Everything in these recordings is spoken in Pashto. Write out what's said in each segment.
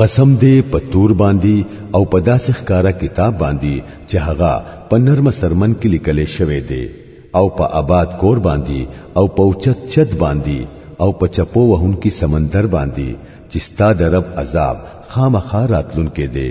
قسم دې په تور باندې او په داسې ښکارا کتاب باندې چې هغه په نرمه سرمن کې لیکل شوی دی او په آباد کور باندې او په اوچت چت باندې او په چپو وهونکي سمندر باندې چې ستا د رب عذاب خامخا راتلونکی دی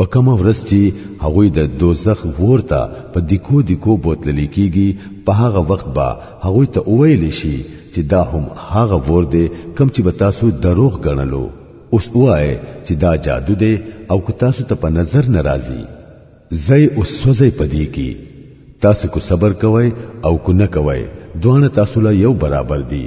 په کومه ورځ چې هغوی د دوزخ ور ته په دیکو دیکو بوتللی کیږي په هغه وخت به هغوی ته وویل شي چې دا هم هغه ور دی کوم چې به تاسو دروغ ګڼلو اوس وایي چې دا جادو دی او که تاسو ته په نظر نه راځي زی اوس سوځي پدې کې تاسو کو صبر کوئ او کو نه کوئ دوانه تاسو له یو برابر دي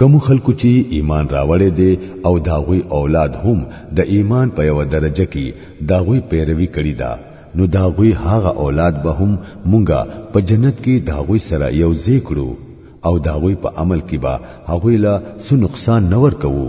کوم خلکو چې ایمان راوړې دي او داغوی اولاد هم د ایمان په یو درجه کې داغوی پیروي کړې ده نو داغوی هغه اولاد به هم مونږه په جنت کې داغوی سره یو ځای کړو او داغوی په عمل کې به هغوی له سو نقصان نه ورکوو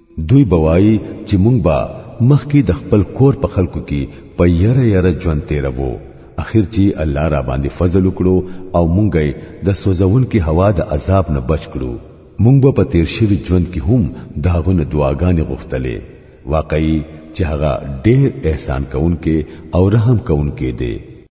دوی بوای چې مونږ به مخکې د خپل کور په خلکو کې په یره یره ژوند تیرو اخر چې الله را باندې فضل وکړو او مونږ یې د سوزون کې هوا د عذاب نه بچ کړو مونږ به په تیر شوی ژوند کې هم داغونه دعاګانې غوښتلې واقعي چې هغه ډېر احسان کوونکې او رحم کوونکې دی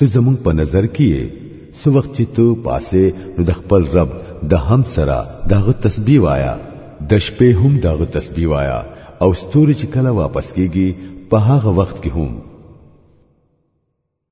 ته زمون په نظر کې یې سو وخت چې ته پاسه نو د خپل رب د هم سره داغه تسبیح وایا د شپې هم داغه تسبیح وایا او ستوري چې کله واپس کیږي په هغه وخت کې هم